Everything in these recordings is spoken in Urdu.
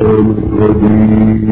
الرجيم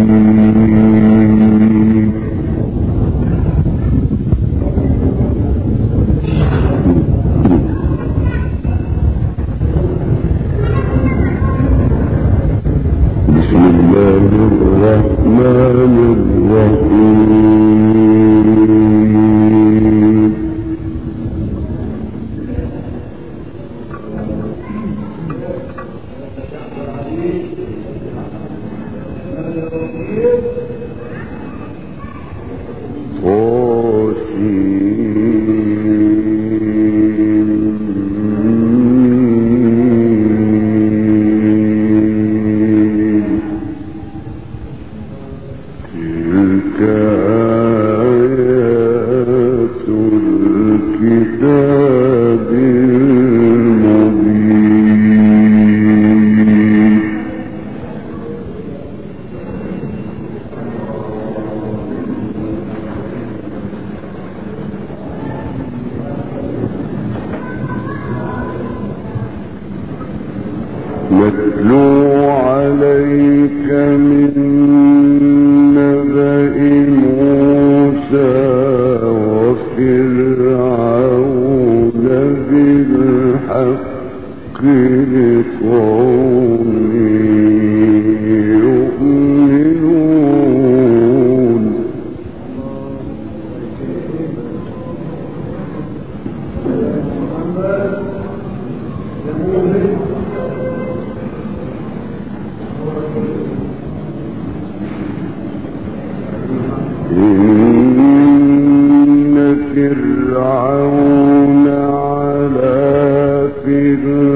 يريدون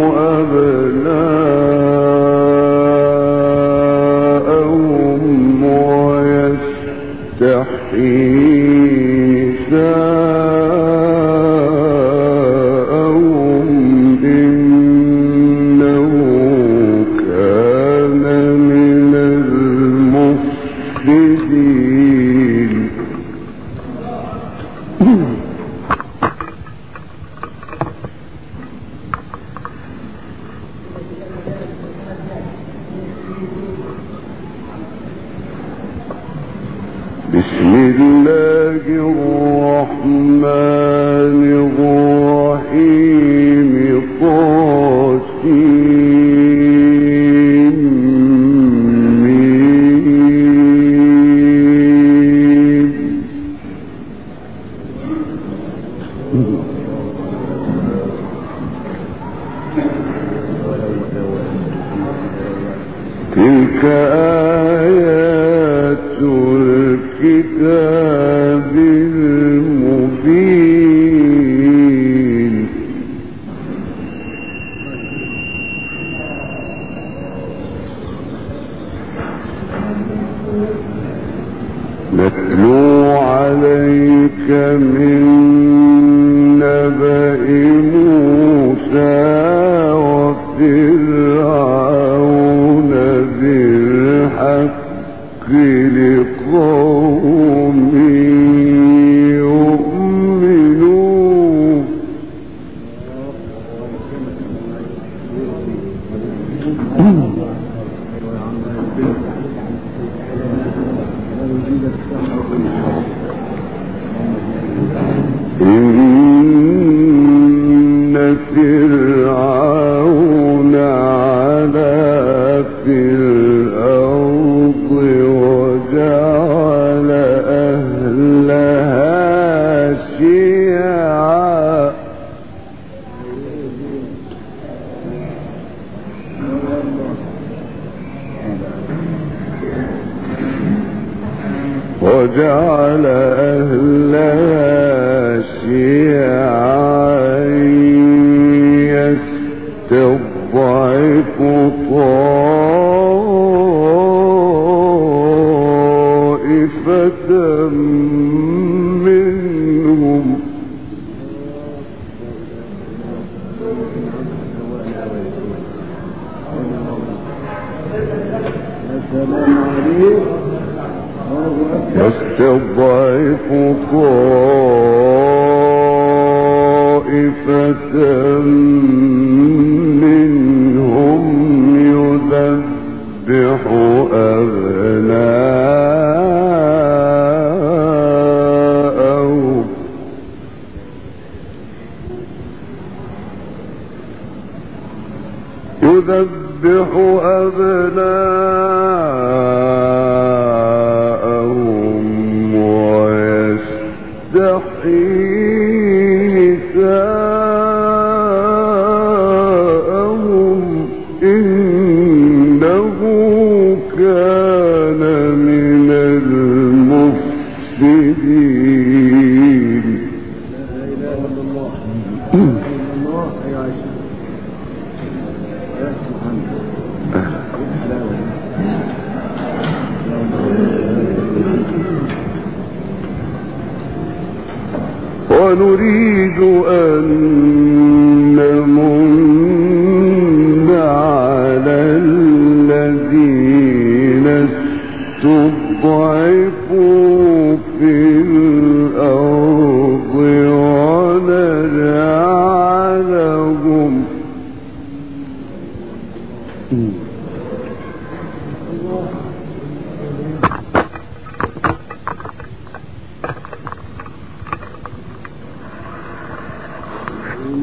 الله الرحمن الرحيم. موسى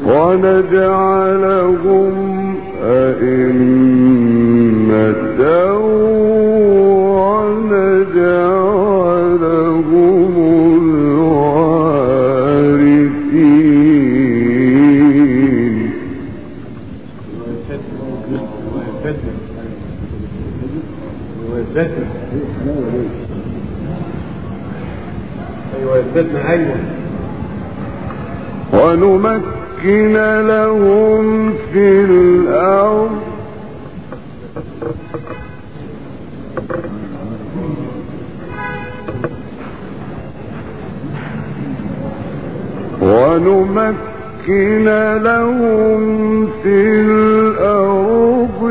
ونجعلهم أئمة ونجعلهم الوارثين. ونمكن ونمكن لهم في الأرض ونمكن لهم في الأرض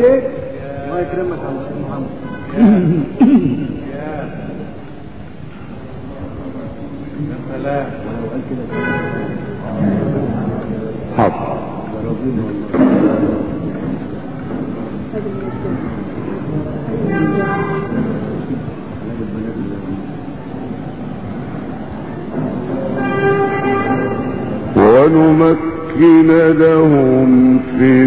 سے ہاں۔ ونمكن لهم في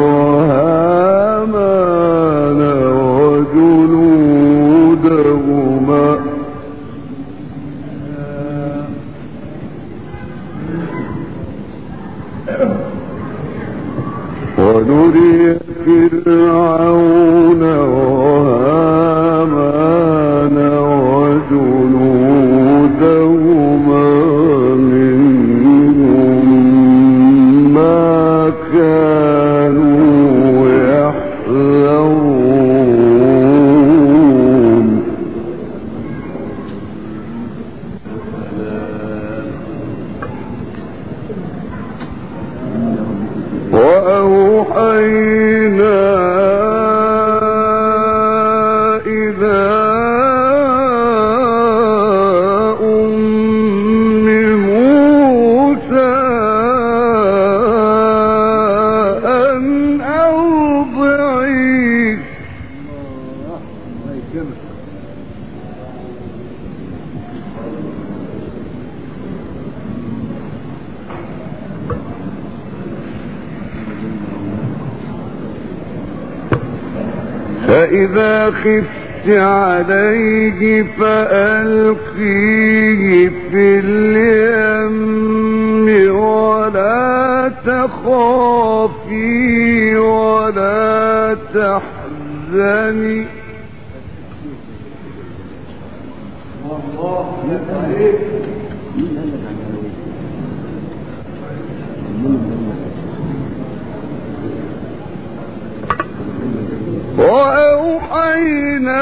فرعون وعلى خفت عليه فألقيه في اليم ولا تخافي ولا تحزني. الله وأوحينا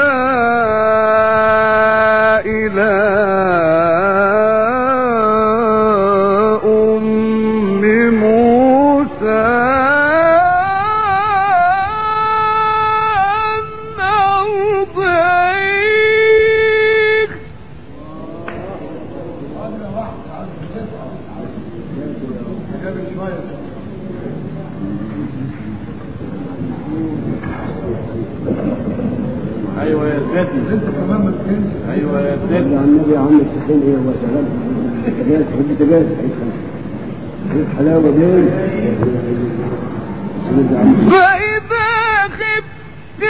تجاز حب تجاز حلاوه دي فإذا خفت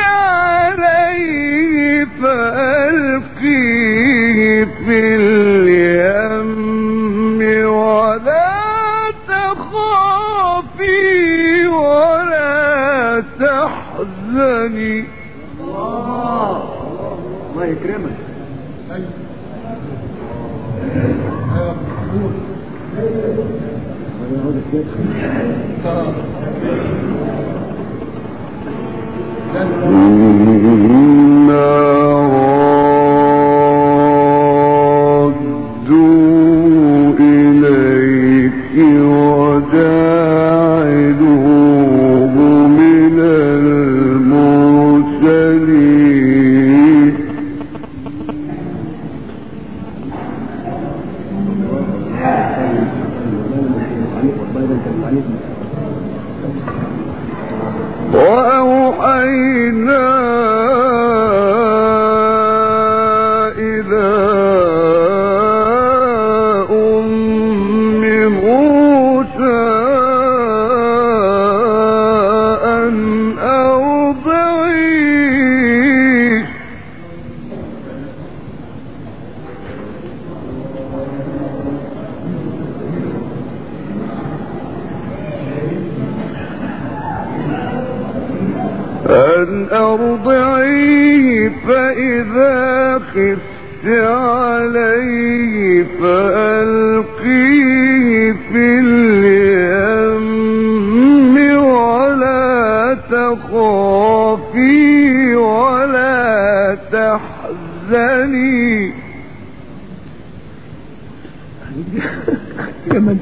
عليه فألقيه في اليم ولا تخافي ولا تحزني الله يكرمك إنا بنک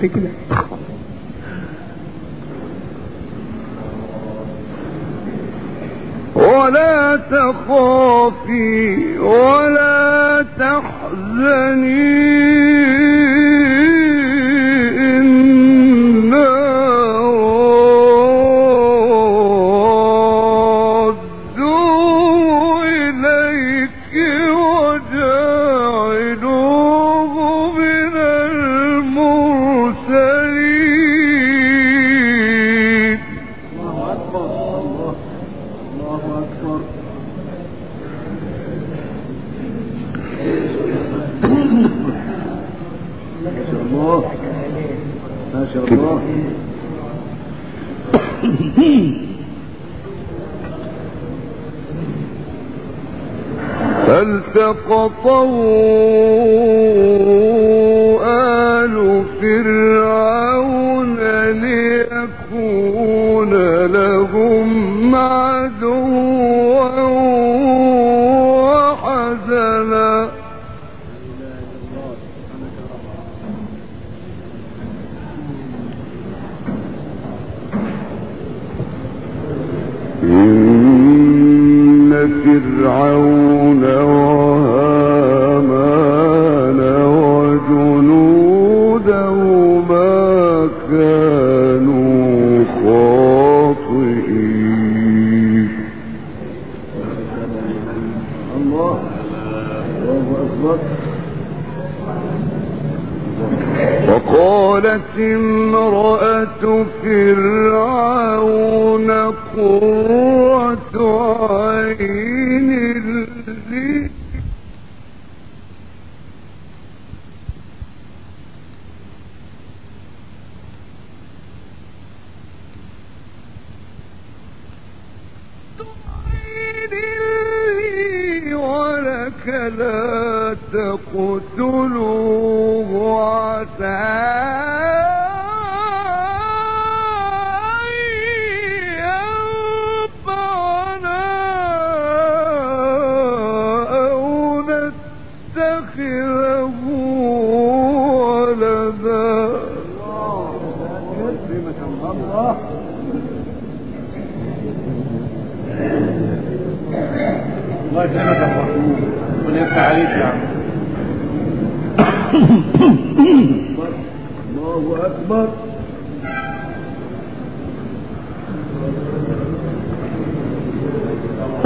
كده ولا تخافي ولا تحزني۔ فالتقطه آل فرعون ليكون لهم عدوا وحزنا إن فرعون قالت امرأة فرعون قرة عين لي.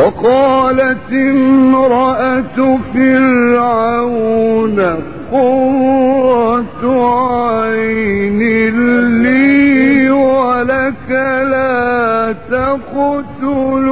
وقالت امرأة فرعون قرة عين لي ولك لا تقتلون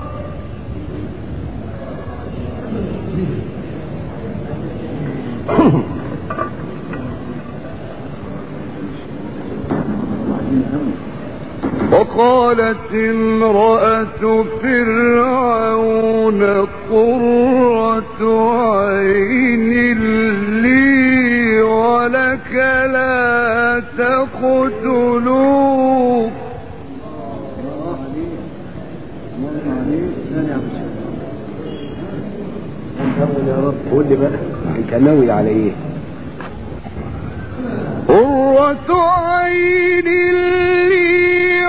وقالت امرأة فرعون قرة عين لي ولك لا تقتلوا قول لي بقى. متنوع عليه. قرة عين لي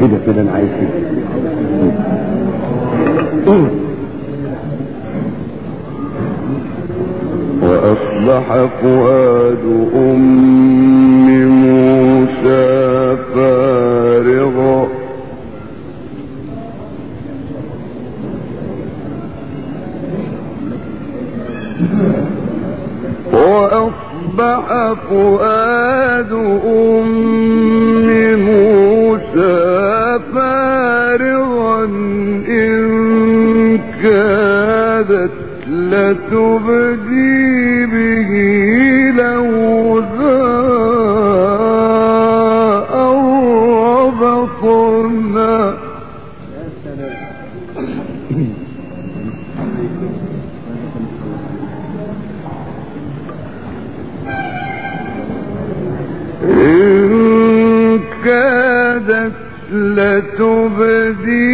كده كده انا عايز واصلح فؤاد امي لتبدي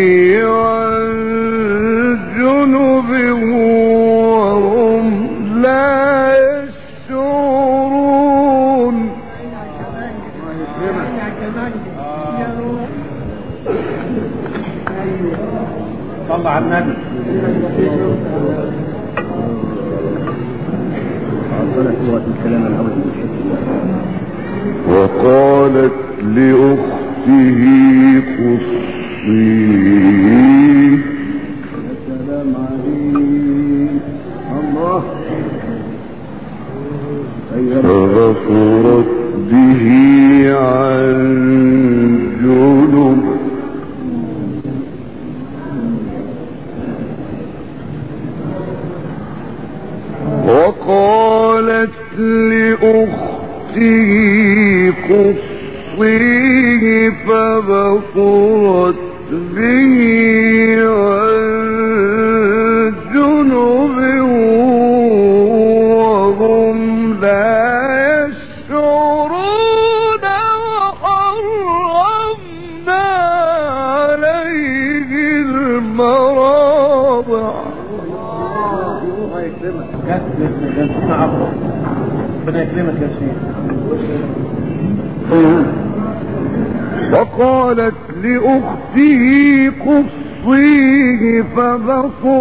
فبقوت به. أخته قصيه فبصر